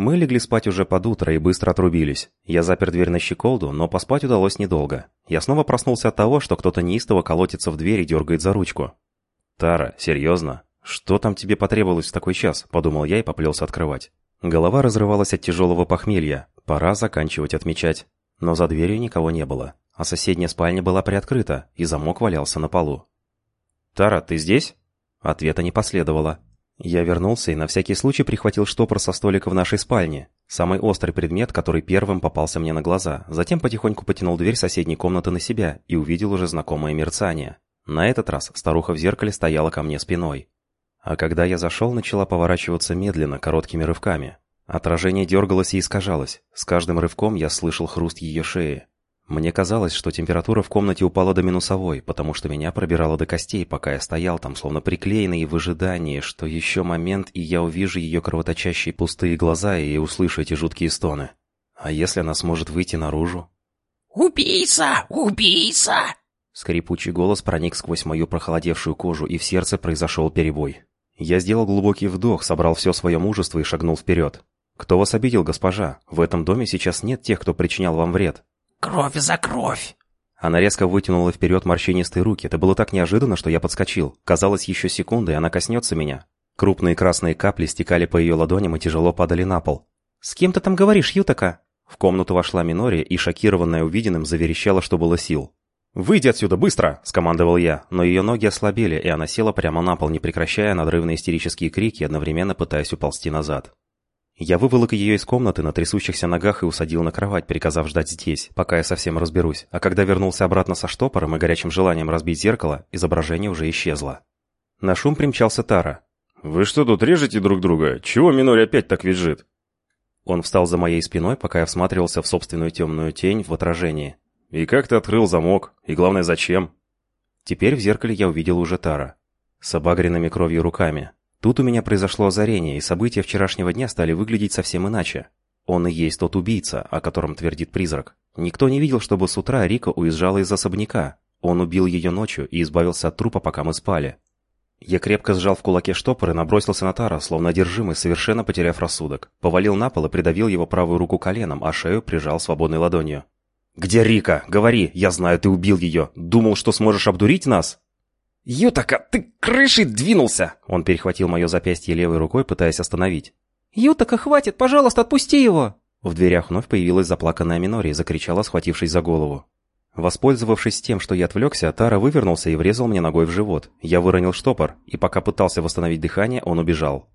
Мы легли спать уже под утро и быстро отрубились. Я запер дверь на щеколду, но поспать удалось недолго. Я снова проснулся от того, что кто-то неистово колотится в дверь и дергает за ручку. «Тара, серьезно? Что там тебе потребовалось в такой час?» – подумал я и поплелся открывать. Голова разрывалась от тяжелого похмелья. Пора заканчивать отмечать. Но за дверью никого не было. А соседняя спальня была приоткрыта, и замок валялся на полу. «Тара, ты здесь?» Ответа не последовало. Я вернулся и на всякий случай прихватил штопор со столика в нашей спальне. Самый острый предмет, который первым попался мне на глаза. Затем потихоньку потянул дверь соседней комнаты на себя и увидел уже знакомое мерцание. На этот раз старуха в зеркале стояла ко мне спиной. А когда я зашел, начала поворачиваться медленно, короткими рывками. Отражение дергалось и искажалось. С каждым рывком я слышал хруст ее шеи. Мне казалось, что температура в комнате упала до минусовой, потому что меня пробирало до костей, пока я стоял там, словно приклеенный в ожидании, что еще момент, и я увижу ее кровоточащие пустые глаза и услышу эти жуткие стоны. А если она сможет выйти наружу? «Убийца! Убийца!» Скрипучий голос проник сквозь мою прохолодевшую кожу, и в сердце произошел перебой. Я сделал глубокий вдох, собрал все свое мужество и шагнул вперед. «Кто вас обидел, госпожа? В этом доме сейчас нет тех, кто причинял вам вред». «Кровь за кровь!» Она резко вытянула вперед морщинистые руки. Это было так неожиданно, что я подскочил. Казалось, еще секунды, и она коснется меня. Крупные красные капли стекали по ее ладоням и тяжело падали на пол. «С кем ты там говоришь, Ютака?» В комнату вошла Минори и, шокированная увиденным, заверещала, что было сил. «Выйди отсюда, быстро!» – скомандовал я, но ее ноги ослабели, и она села прямо на пол, не прекращая надрывные истерические крики, одновременно пытаясь уползти назад. Я выволок ее из комнаты на трясущихся ногах и усадил на кровать, приказав ждать здесь, пока я совсем разберусь. А когда вернулся обратно со штопором и горячим желанием разбить зеркало, изображение уже исчезло. На шум примчался Тара. «Вы что тут режете друг друга? Чего Минори опять так визжит?» Он встал за моей спиной, пока я всматривался в собственную темную тень в отражении. «И как ты открыл замок? И главное, зачем?» Теперь в зеркале я увидел уже Тара. С обагренными кровью руками. Тут у меня произошло озарение, и события вчерашнего дня стали выглядеть совсем иначе. Он и есть тот убийца, о котором твердит призрак. Никто не видел, чтобы с утра Рика уезжала из особняка. Он убил ее ночью и избавился от трупа, пока мы спали. Я крепко сжал в кулаке штопор и набросился на Тара, словно одержимый, совершенно потеряв рассудок. Повалил на пол и придавил его правую руку коленом, а шею прижал свободной ладонью. «Где Рика? Говори! Я знаю, ты убил ее! Думал, что сможешь обдурить нас?» «Ютака, ты крышей двинулся!» Он перехватил мое запястье левой рукой, пытаясь остановить. «Ютака, хватит! Пожалуйста, отпусти его!» В дверях вновь появилась заплаканная Минори и закричала, схватившись за голову. Воспользовавшись тем, что я отвлекся, Тара вывернулся и врезал мне ногой в живот. Я выронил штопор, и пока пытался восстановить дыхание, он убежал.